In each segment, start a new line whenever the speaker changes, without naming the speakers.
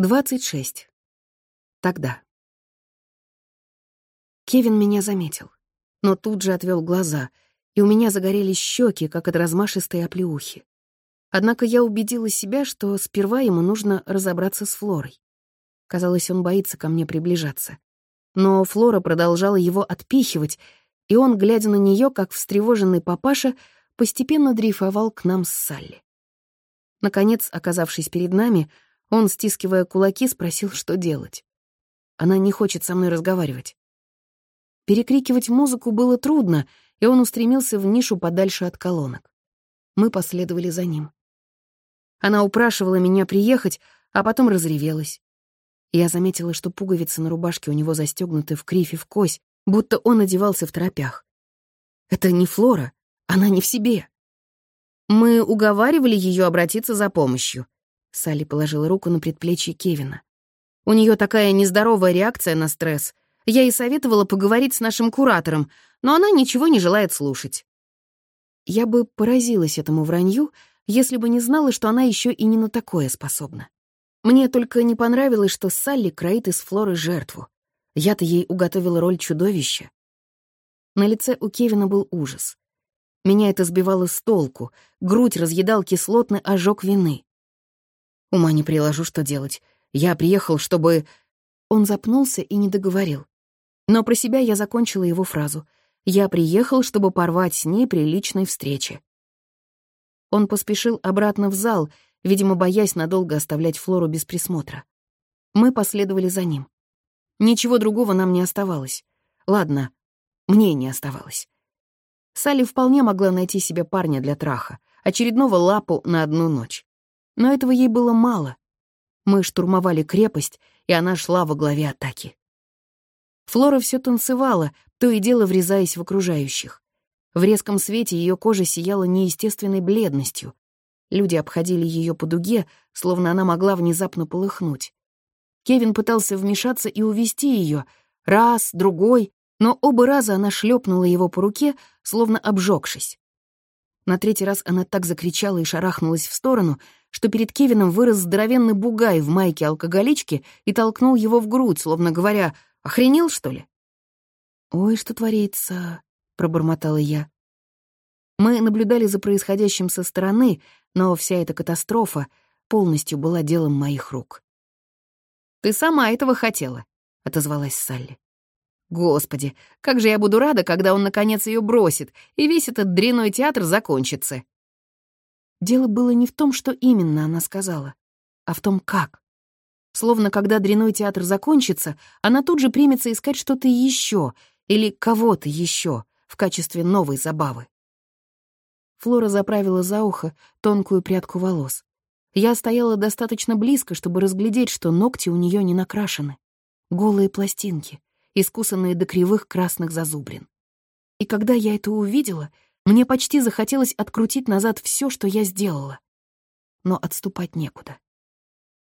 26. Тогда. Кевин меня заметил, но тут же отвел глаза, и у меня загорелись щеки, как от размашистой оплеухи. Однако я убедила себя, что сперва ему нужно разобраться с Флорой. Казалось, он боится ко мне приближаться. Но Флора продолжала его отпихивать, и он, глядя на нее, как встревоженный папаша, постепенно дрейфовал к нам с Салли. Наконец, оказавшись перед нами, он, стискивая кулаки, спросил, что делать. Она не хочет со мной разговаривать. Перекрикивать музыку было трудно, и он устремился в нишу подальше от колонок. Мы последовали за ним. Она упрашивала меня приехать, а потом разревелась. Я заметила, что пуговицы на рубашке у него застегнуты в крифе в кось, будто он одевался в торопях. Это не Флора, она не в себе. Мы уговаривали ее обратиться за помощью. Салли положила руку на предплечье Кевина. У нее такая нездоровая реакция на стресс. Я ей советовала поговорить с нашим куратором, но она ничего не желает слушать. Я бы поразилась этому вранью, если бы не знала, что она еще и не на такое способна. Мне только не понравилось, что Салли кроит из Флоры жертву. Я-то ей уготовила роль чудовища. На лице у Кевина был ужас. Меня это сбивало с толку, грудь разъедал кислотный ожог вины. Ума не приложу, что делать. Я приехал, чтобы... Он запнулся и не договорил. Но про себя я закончила его фразу. Я приехал, чтобы порвать с ней при личной встрече. Он поспешил обратно в зал, видимо, боясь надолго оставлять Флору без присмотра. Мы последовали за ним. Ничего другого нам не оставалось. Ладно, мне не оставалось. Салли вполне могла найти себе парня для траха, очередного лапу на одну ночь. Но этого ей было мало. Мы штурмовали крепость, и она шла во главе атаки. Флора все танцевала, то и дело врезаясь в окружающих. В резком свете ее кожа сияла неестественной бледностью. Люди обходили ее по дуге, словно она могла внезапно полыхнуть. Кевин пытался вмешаться и увести ее. Раз, другой, но оба раза она шлепнула его по руке, словно обжегшись. На третий раз она так закричала и шарахнулась в сторону, что перед Кевином вырос здоровенный бугай в майке алкоголички и толкнул его в грудь, словно говоря, «Охренел, что ли?» «Ой, что творится?» — пробормотала я. Мы наблюдали за происходящим со стороны, но вся эта катастрофа полностью была делом моих рук. «Ты сама этого хотела», — отозвалась Салли. «Господи, как же я буду рада, когда он наконец ее бросит, и весь этот дряной театр закончится». Дело было не в том, что именно она сказала, а в том, как. Словно когда дряной театр закончится, она тут же примется искать что-то еще или кого-то еще в качестве новой забавы. Флора заправила за ухо тонкую прядку волос. Я стояла достаточно близко, чтобы разглядеть, что ногти у нее не накрашены. Голые пластинки, искусанные до кривых красных зазубрин. И когда я это увидела, мне почти захотелось открутить назад все, что я сделала. Но отступать некуда.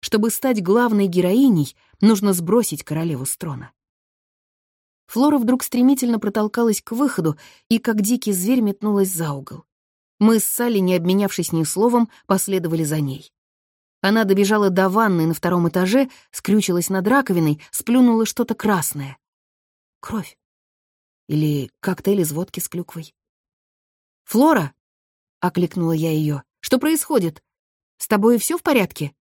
Чтобы стать главной героиней, нужно сбросить королеву с трона. Флора вдруг стремительно протолкалась к выходу и, как дикий зверь, метнулась за угол. Мы с Салли, не обменявшись ни словом, последовали за ней. Она добежала до ванны на втором этаже, скрючилась над раковиной, сплюнула что-то красное. Кровь. Или коктейль из водки с клюквой. «Флора!» — окликнула я ее. «Что происходит? С тобой все в порядке?»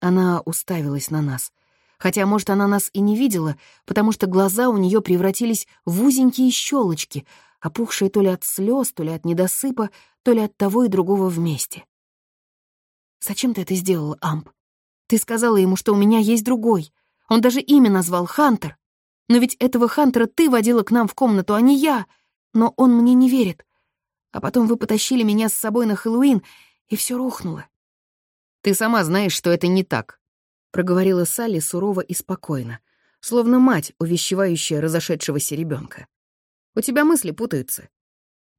Она уставилась на нас. Хотя, может, она нас и не видела, потому что глаза у нее превратились в узенькие щелочки, опухшие то ли от слез, то ли от недосыпа, то ли от того и другого вместе. «Зачем ты это сделала, Амп? Ты сказала ему, что у меня есть другой. Он даже имя назвал Хантер. Но ведь этого Хантера ты водила к нам в комнату, а не я. Но он мне не верит. А потом вы потащили меня с собой на Хэллоуин, и все рухнуло. «Ты сама знаешь, что это не так», — проговорила Салли сурово и спокойно, словно мать, увещевающая разошедшегося ребенка. «У тебя мысли путаются».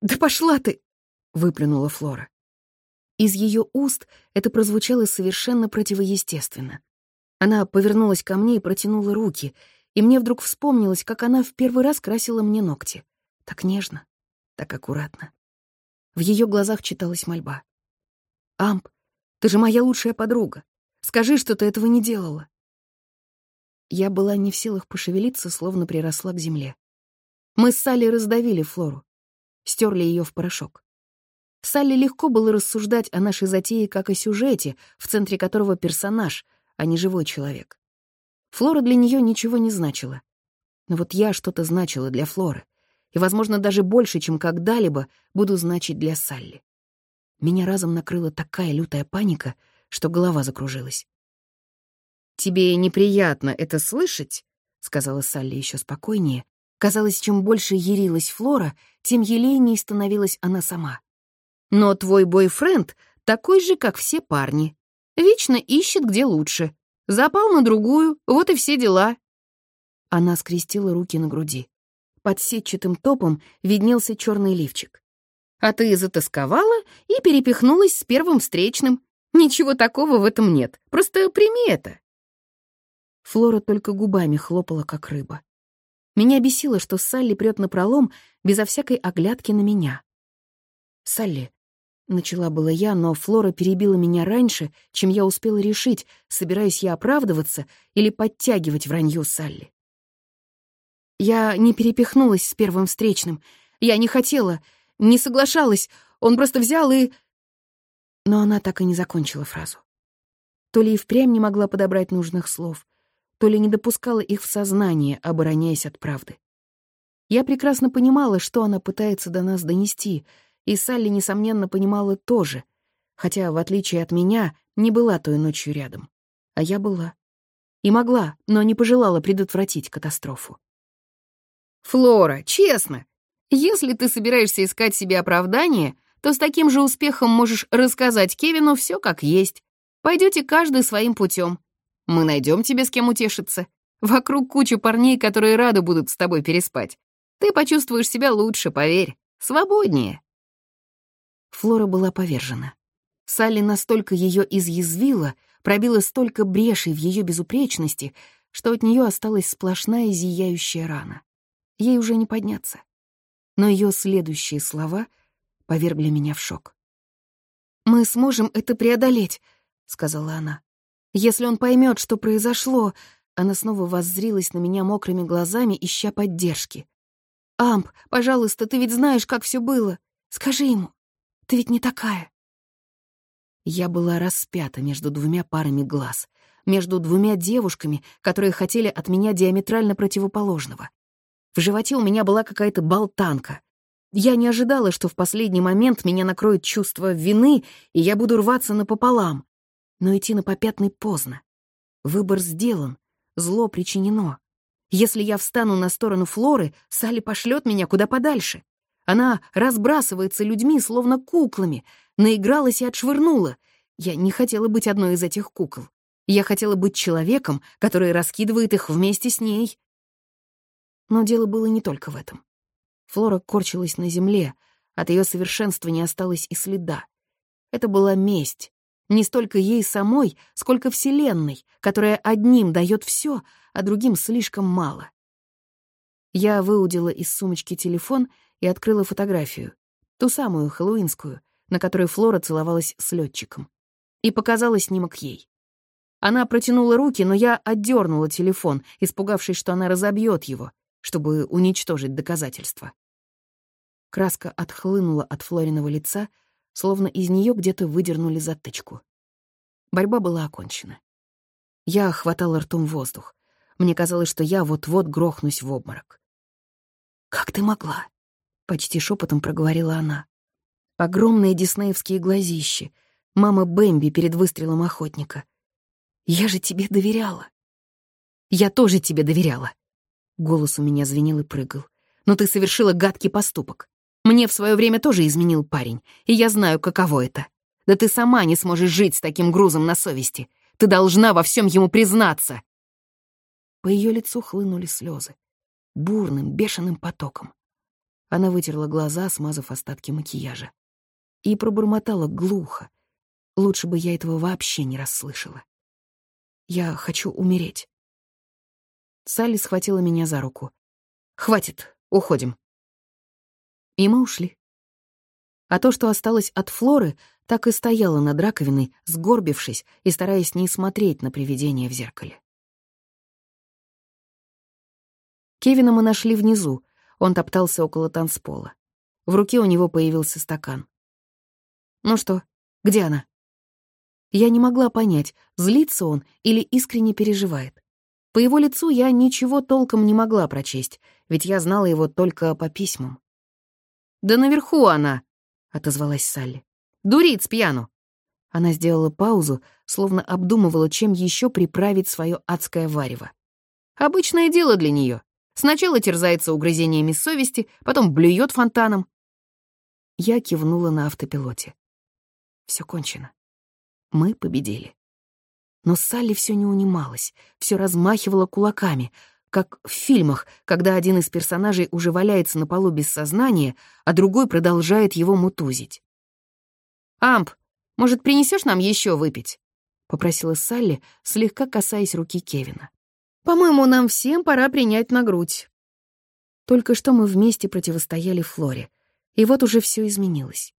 «Да пошла ты!» — выплюнула Флора. Из ее уст это прозвучало совершенно противоестественно. Она повернулась ко мне и протянула руки, и мне вдруг вспомнилось, как она в первый раз красила мне ногти. Так нежно, так аккуратно. В ее глазах читалась мольба. «Амп, ты же моя лучшая подруга. Скажи, что ты этого не делала». Я была не в силах пошевелиться, словно приросла к земле. Мы с Салли раздавили Флору, стерли ее в порошок. Салли легко было рассуждать о нашей затее как о сюжете, в центре которого персонаж, а не живой человек. Флора для нее ничего не значила. Но вот я что-то значила для Флоры, и, возможно, даже больше, чем когда-либо, буду значить для Салли. Меня разом накрыла такая лютая паника, что голова закружилась. «Тебе неприятно это слышать?» — сказала Салли еще спокойнее. Казалось, чем больше ярилась Флора, тем елейнее становилась она сама. «Но твой бойфренд такой же, как все парни. Вечно ищет, где лучше. Запал на другую, вот и все дела». Она скрестила руки на груди. Под сетчатым топом виднелся черный лифчик. «А ты затасковала и перепихнулась с первым встречным. Ничего такого в этом нет, просто прими это». Флора только губами хлопала, как рыба. Меня бесило, что Салли прёт напролом, безо всякой оглядки на меня. «Салли», — начала была я, но Флора перебила меня раньше, чем я успела решить, собираюсь я оправдываться или подтягивать вранье Салли. Я не перепихнулась с первым встречным. Я не хотела, не соглашалась. Он просто взял и... Но она так и не закончила фразу. То ли и впрямь не могла подобрать нужных слов, то ли не допускала их в сознание, обороняясь от правды. Я прекрасно понимала, что она пытается до нас донести, и Салли, несомненно, понимала тоже, хотя, в отличие от меня, не была той ночью рядом. А я была. И могла, но не пожелала предотвратить катастрофу. «Флора, честно, если ты собираешься искать себе оправдание, то с таким же успехом можешь рассказать Кевину все как есть. Пойдете каждый своим путем. Мы найдем тебе с кем утешиться. Вокруг куча парней, которые рады будут с тобой переспать. Ты почувствуешь себя лучше, поверь. Свободнее. Флора была повержена. Салли настолько ее изъязвила, пробила столько брешей в ее безупречности, что от нее осталась сплошная зияющая рана. Ей уже не подняться. Но ее следующие слова повергли меня в шок. «Мы сможем это преодолеть», — сказала она. Если он поймет, что произошло, она снова воззрилась на меня мокрыми глазами, ища поддержки. «Амп, пожалуйста, ты ведь знаешь, как все было. Скажи ему, ты ведь не такая». Я была распята между двумя парами глаз, между двумя девушками, которые хотели от меня диаметрально противоположного. В животе у меня была какая-то болтанка. Я не ожидала, что в последний момент меня накроет чувство вины, и я буду рваться напополам но идти на попятный поздно. Выбор сделан, зло причинено. Если я встану на сторону Флоры, Салли пошлет меня куда подальше. Она разбрасывается людьми, словно куклами, наигралась и отшвырнула. Я не хотела быть одной из этих кукол. Я хотела быть человеком, который раскидывает их вместе с ней. Но дело было не только в этом. Флора корчилась на земле, от ее совершенства не осталось и следа. Это была месть, не столько ей самой, сколько Вселенной, которая одним дает все, а другим слишком мало. Я выудила из сумочки телефон и открыла фотографию, ту самую хэллоуинскую, на которой Флора целовалась с летчиком, и показала снимок ей. Она протянула руки, но я отдернула телефон, испугавшись, что она разобьет его, чтобы уничтожить доказательства. Краска отхлынула от Флориного лица, словно из нее где-то выдернули затычку. Борьба была окончена. Я хватала ртом воздух. Мне казалось, что я вот-вот грохнусь в обморок. «Как ты могла?» — почти шепотом проговорила она. Огромные диснеевские глазищи, мама Бэмби перед выстрелом охотника. «Я же тебе доверяла». «Я тоже тебе доверяла». Голос у меня звенел и прыгал. «Но ты совершила гадкий поступок. Мне в свое время тоже изменил парень, и я знаю, каково это. Да ты сама не сможешь жить с таким грузом на совести. Ты должна во всем ему признаться. По ее лицу хлынули слезы. Бурным, бешеным потоком. Она вытерла глаза, смазав остатки макияжа. И пробормотала глухо. Лучше бы я этого вообще не расслышала. Я хочу умереть. Салли схватила меня за руку. «Хватит, уходим». И мы ушли. А то, что осталось от Флоры, так и стояла над раковиной, сгорбившись и стараясь не смотреть на привидение в зеркале. Кевина мы нашли внизу. Он топтался около танцпола. В руке у него появился стакан. «Ну что, где она?» Я не могла понять, злится он или искренне переживает. По его лицу я ничего толком не могла прочесть, ведь я знала его только по письмам. «Да наверху она!» — отозвалась Салли. «Дурит с пьяну!» Она сделала паузу, словно обдумывала, чем еще приправить свое адское варево. «Обычное дело для нее. Сначала терзается угрызениями совести, потом блюет фонтаном». Я кивнула на автопилоте. Все кончено. Мы победили. Но Салли все не унималась, все размахивала кулаками, как в фильмах, когда один из персонажей уже валяется на полу без сознания, а другой продолжает его мутузить. «Амп, может, принесешь нам еще выпить?» — попросила Салли, слегка касаясь руки Кевина. «По-моему, нам всем пора принять на грудь». Только что мы вместе противостояли Флоре, и вот уже все изменилось.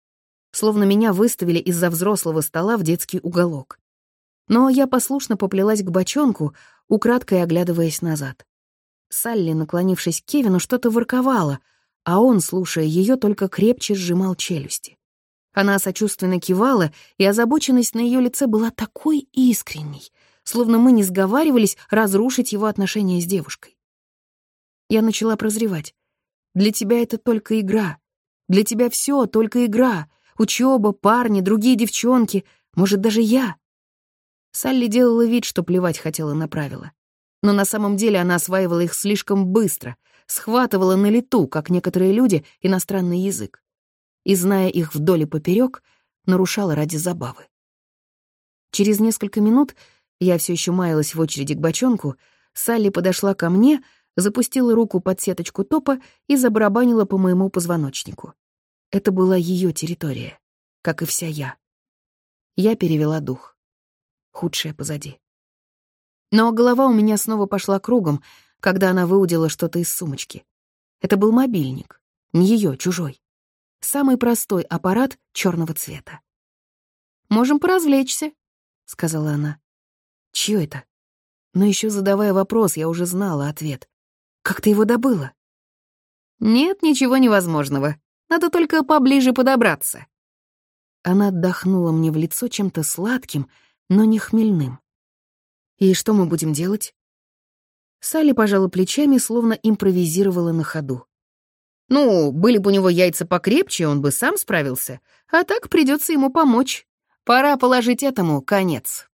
Словно меня выставили из-за взрослого стола в детский уголок. Но я послушно поплелась к бочонку, украдкой оглядываясь назад. Салли, наклонившись к Кевину, что-то ворковала, а он, слушая ее, только крепче сжимал челюсти. Она сочувственно кивала, и озабоченность на ее лице была такой искренней, словно мы не сговаривались разрушить его отношения с девушкой. Я начала прозревать. Для тебя это только игра. Для тебя все только игра. Учеба, парни, другие девчонки, может, даже я. Салли делала вид, что плевать хотела на правила. Но на самом деле она осваивала их слишком быстро, схватывала на лету, как некоторые люди, иностранный язык. И, зная их вдоль и поперек, нарушала ради забавы. Через несколько минут, я все еще маялась в очереди к бочонку, Салли подошла ко мне, запустила руку под сеточку топа и забарабанила по моему позвоночнику. Это была ее территория, как и вся я. Я перевела дух худшее позади. Но голова у меня снова пошла кругом, когда она выудила что-то из сумочки. Это был мобильник, не ее, чужой. Самый простой аппарат черного цвета. «Можем поразвлечься», — сказала она. «Чье это?» Но еще задавая вопрос, я уже знала ответ. «Как ты его добыла?» «Нет ничего невозможного. Надо только поближе подобраться». Она отдохнула мне в лицо чем-то сладким, но не хмельным. «И что мы будем делать?» Салли пожала плечами, словно импровизировала на ходу. «Ну, были бы у него яйца покрепче, он бы сам справился, а так придется ему помочь. Пора положить этому конец».